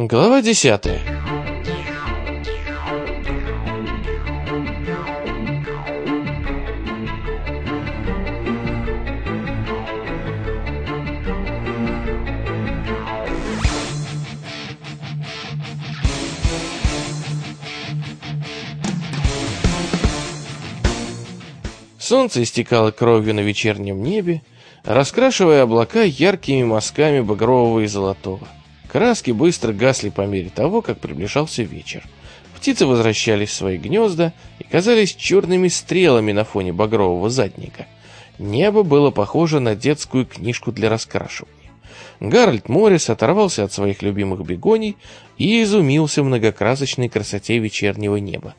Глава десятая. Солнце истекало кровью на вечернем небе, раскрашивая облака яркими мазками багрового и золотого. Краски быстро гасли по мере того, как приближался вечер. Птицы возвращались в свои гнезда и казались черными стрелами на фоне багрового задника. Небо было похоже на детскую книжку для раскрашивания. Гарольд Моррис оторвался от своих любимых бегоний и изумился многокрасочной красоте вечернего неба.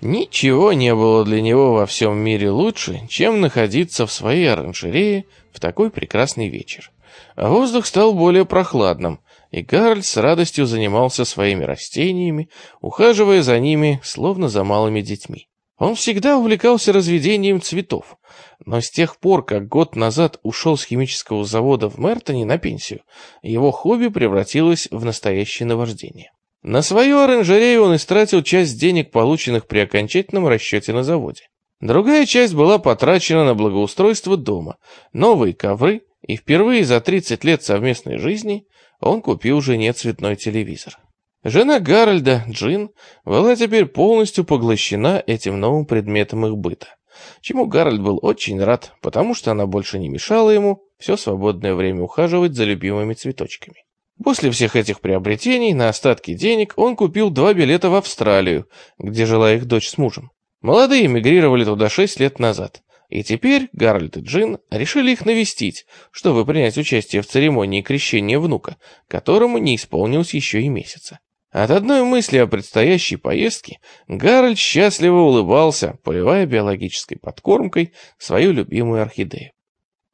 Ничего не было для него во всем мире лучше, чем находиться в своей оранжерее в такой прекрасный вечер. Воздух стал более прохладным, и Гарольд с радостью занимался своими растениями, ухаживая за ними, словно за малыми детьми. Он всегда увлекался разведением цветов, но с тех пор, как год назад ушел с химического завода в Мертоне на пенсию, его хобби превратилось в настоящее наваждение. На свою оранжерею он истратил часть денег, полученных при окончательном расчете на заводе. Другая часть была потрачена на благоустройство дома, новые ковры, и впервые за 30 лет совместной жизни он купил жене цветной телевизор. Жена Гарольда, Джин, была теперь полностью поглощена этим новым предметом их быта, чему Гарольд был очень рад, потому что она больше не мешала ему все свободное время ухаживать за любимыми цветочками. После всех этих приобретений на остатки денег он купил два билета в Австралию, где жила их дочь с мужем. Молодые эмигрировали туда шесть лет назад. И теперь Гарольд и Джин решили их навестить, чтобы принять участие в церемонии крещения внука, которому не исполнилось еще и месяца. От одной мысли о предстоящей поездке Гарольд счастливо улыбался, поливая биологической подкормкой свою любимую орхидею.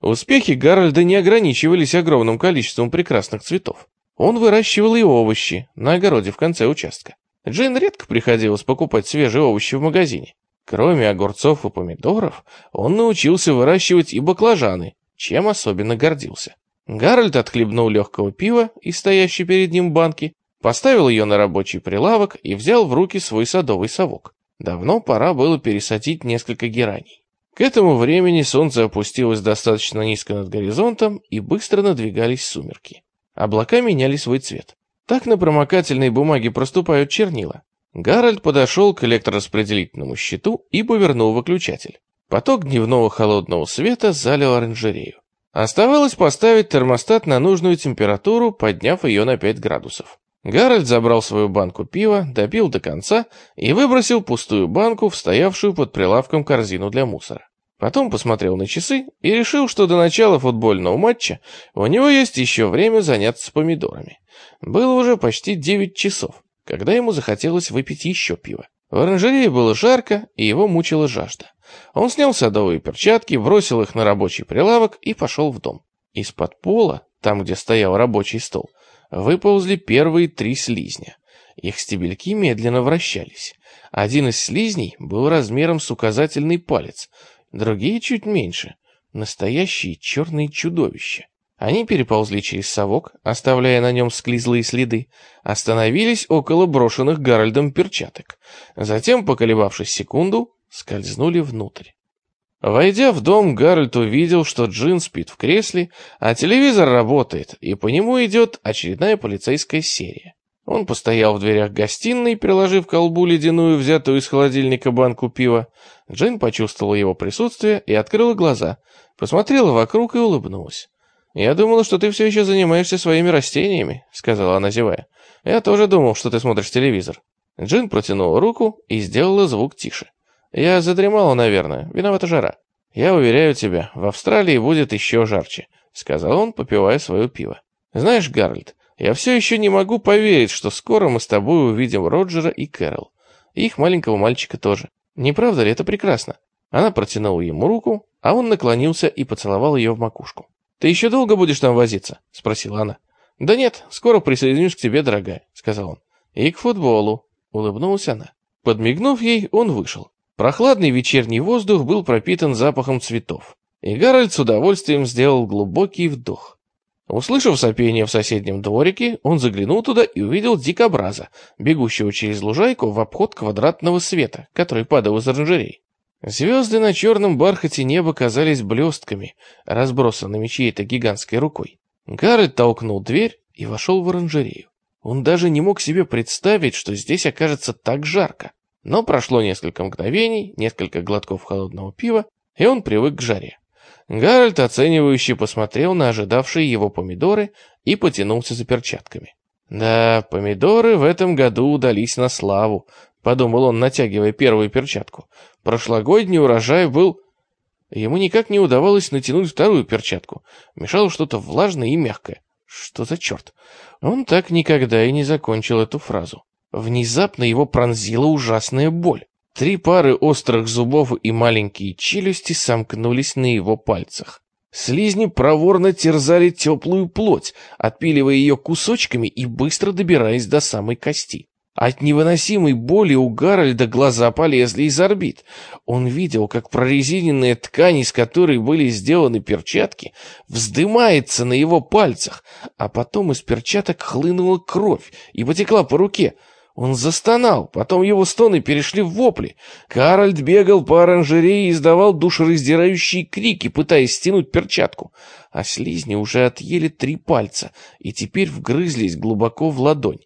Успехи Гарольда не ограничивались огромным количеством прекрасных цветов. Он выращивал и овощи на огороде в конце участка. Джин редко приходилось покупать свежие овощи в магазине. Кроме огурцов и помидоров, он научился выращивать и баклажаны, чем особенно гордился. Гарольд отхлебнул легкого пива из стоящей перед ним банки, поставил ее на рабочий прилавок и взял в руки свой садовый совок. Давно пора было пересадить несколько гераний. К этому времени солнце опустилось достаточно низко над горизонтом и быстро надвигались сумерки. Облака меняли свой цвет. Так на промокательной бумаге проступают чернила. Гарольд подошел к электрораспределительному щиту и повернул выключатель. Поток дневного холодного света залил оранжерею. Оставалось поставить термостат на нужную температуру, подняв ее на 5 градусов. Гарольд забрал свою банку пива, допил до конца и выбросил пустую банку в стоявшую под прилавком корзину для мусора. Потом посмотрел на часы и решил, что до начала футбольного матча у него есть еще время заняться помидорами. Было уже почти 9 часов когда ему захотелось выпить еще пиво. В оранжерее было жарко, и его мучила жажда. Он снял садовые перчатки, бросил их на рабочий прилавок и пошел в дом. Из-под пола, там, где стоял рабочий стол, выползли первые три слизня. Их стебельки медленно вращались. Один из слизней был размером с указательный палец, другие чуть меньше. Настоящие черные чудовища. Они переползли через совок, оставляя на нем склизлые следы, остановились около брошенных Гарольдом перчаток. Затем, поколебавшись секунду, скользнули внутрь. Войдя в дом, Гарольд увидел, что Джин спит в кресле, а телевизор работает, и по нему идет очередная полицейская серия. Он постоял в дверях гостиной, приложив к колбу ледяную, взятую из холодильника банку пива. Джин почувствовала его присутствие и открыла глаза, посмотрела вокруг и улыбнулась. «Я думала, что ты все еще занимаешься своими растениями», — сказала она, зевая. «Я тоже думал, что ты смотришь телевизор». Джин протянула руку и сделала звук тише. «Я задремала, наверное. Виновата жара». «Я уверяю тебя, в Австралии будет еще жарче», — сказал он, попивая свое пиво. «Знаешь, Гарольд, я все еще не могу поверить, что скоро мы с тобой увидим Роджера и Кэрол. И их маленького мальчика тоже. Не правда ли это прекрасно?» Она протянула ему руку, а он наклонился и поцеловал ее в макушку. «Ты еще долго будешь там возиться?» — спросила она. «Да нет, скоро присоединюсь к тебе, дорогая», — сказал он. «И к футболу», — улыбнулась она. Подмигнув ей, он вышел. Прохладный вечерний воздух был пропитан запахом цветов. И Гарольд с удовольствием сделал глубокий вдох. Услышав сопение в соседнем дворике, он заглянул туда и увидел дикобраза, бегущего через лужайку в обход квадратного света, который падал из оранжерей. Звезды на черном бархате неба казались блестками, разбросанными чьей-то гигантской рукой. Гаррет толкнул дверь и вошел в оранжерею. Он даже не мог себе представить, что здесь окажется так жарко. Но прошло несколько мгновений, несколько глотков холодного пива, и он привык к жаре. Гарольд оценивающе посмотрел на ожидавшие его помидоры и потянулся за перчатками. «Да, помидоры в этом году удались на славу», — подумал он, натягивая первую перчатку. «Прошлогодний урожай был...» Ему никак не удавалось натянуть вторую перчатку. Мешало что-то влажное и мягкое. Что за черт? Он так никогда и не закончил эту фразу. Внезапно его пронзила ужасная боль. Три пары острых зубов и маленькие челюсти сомкнулись на его пальцах. Слизни проворно терзали теплую плоть, отпиливая ее кусочками и быстро добираясь до самой кости. От невыносимой боли у Гарольда глаза полезли из орбит. Он видел, как прорезиненная ткань, из которой были сделаны перчатки, вздымается на его пальцах, а потом из перчаток хлынула кровь и потекла по руке. Он застонал, потом его стоны перешли в вопли. Гарольд бегал по оранжерее и издавал душераздирающие крики, пытаясь стянуть перчатку. А слизни уже отъели три пальца и теперь вгрызлись глубоко в ладонь.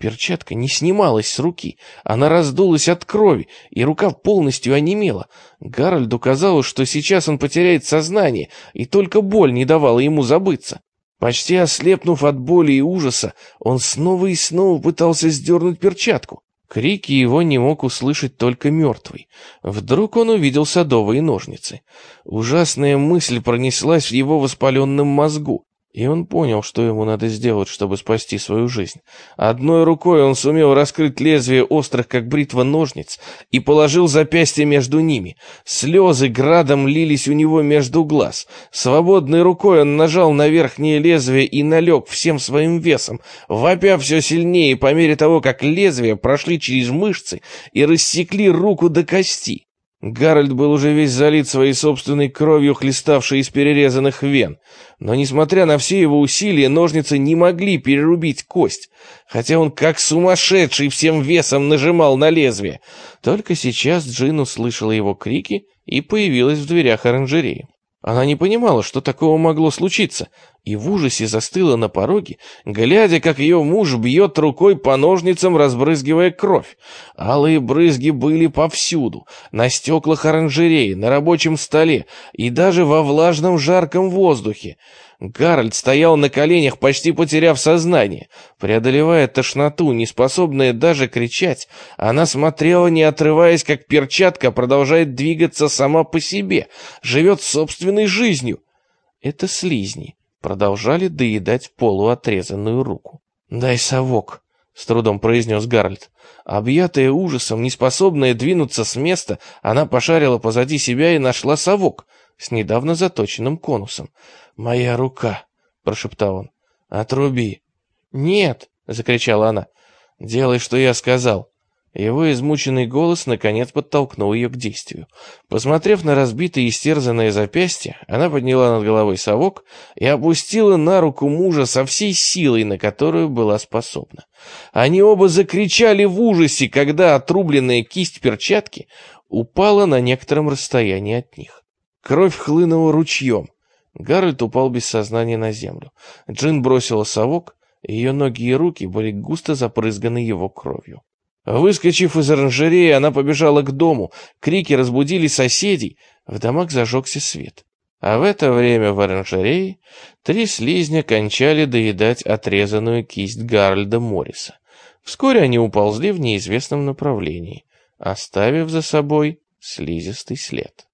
Перчатка не снималась с руки, она раздулась от крови, и рука полностью онемела. Гарольду казалось, что сейчас он потеряет сознание, и только боль не давала ему забыться. Почти ослепнув от боли и ужаса, он снова и снова пытался сдернуть перчатку. Крики его не мог услышать только мертвый. Вдруг он увидел садовые ножницы. Ужасная мысль пронеслась в его воспаленном мозгу. И он понял, что ему надо сделать, чтобы спасти свою жизнь. Одной рукой он сумел раскрыть лезвие острых, как бритва, ножниц и положил запястье между ними. Слезы градом лились у него между глаз. Свободной рукой он нажал на верхнее лезвие и налег всем своим весом, вопя все сильнее по мере того, как лезвия прошли через мышцы и рассекли руку до кости. Гарольд был уже весь залит своей собственной кровью, хлеставшей из перерезанных вен. Но, несмотря на все его усилия, ножницы не могли перерубить кость, хотя он как сумасшедший всем весом нажимал на лезвие. Только сейчас Джин услышала его крики и появилась в дверях оранжереи. Она не понимала, что такого могло случиться, и в ужасе застыла на пороге, глядя, как ее муж бьет рукой по ножницам, разбрызгивая кровь. Алые брызги были повсюду, на стеклах оранжереи, на рабочем столе и даже во влажном жарком воздухе. Гарольд стоял на коленях, почти потеряв сознание. Преодолевая тошноту, неспособная даже кричать, она смотрела, не отрываясь, как перчатка продолжает двигаться сама по себе, живет собственной жизнью. Это слизни продолжали доедать полуотрезанную руку. «Дай совок», — с трудом произнес Гарольд. Объятая ужасом, неспособная двинуться с места, она пошарила позади себя и нашла совок с недавно заточенным конусом. «Моя рука», — прошептал он. «Отруби». «Нет», — закричала она. «Делай, что я сказал». Его измученный голос наконец подтолкнул ее к действию. Посмотрев на разбитое и истерзанное запястье, она подняла над головой совок и опустила на руку мужа со всей силой, на которую была способна. Они оба закричали в ужасе, когда отрубленная кисть перчатки упала на некотором расстоянии от них. Кровь хлынула ручьем. Гарольд упал без сознания на землю. Джин бросила совок, ее ноги и руки были густо запрызганы его кровью. Выскочив из оранжереи, она побежала к дому. Крики разбудили соседей. В домах зажегся свет. А в это время в оранжерее три слизня кончали доедать отрезанную кисть Гарольда Морриса. Вскоре они уползли в неизвестном направлении, оставив за собой слизистый след.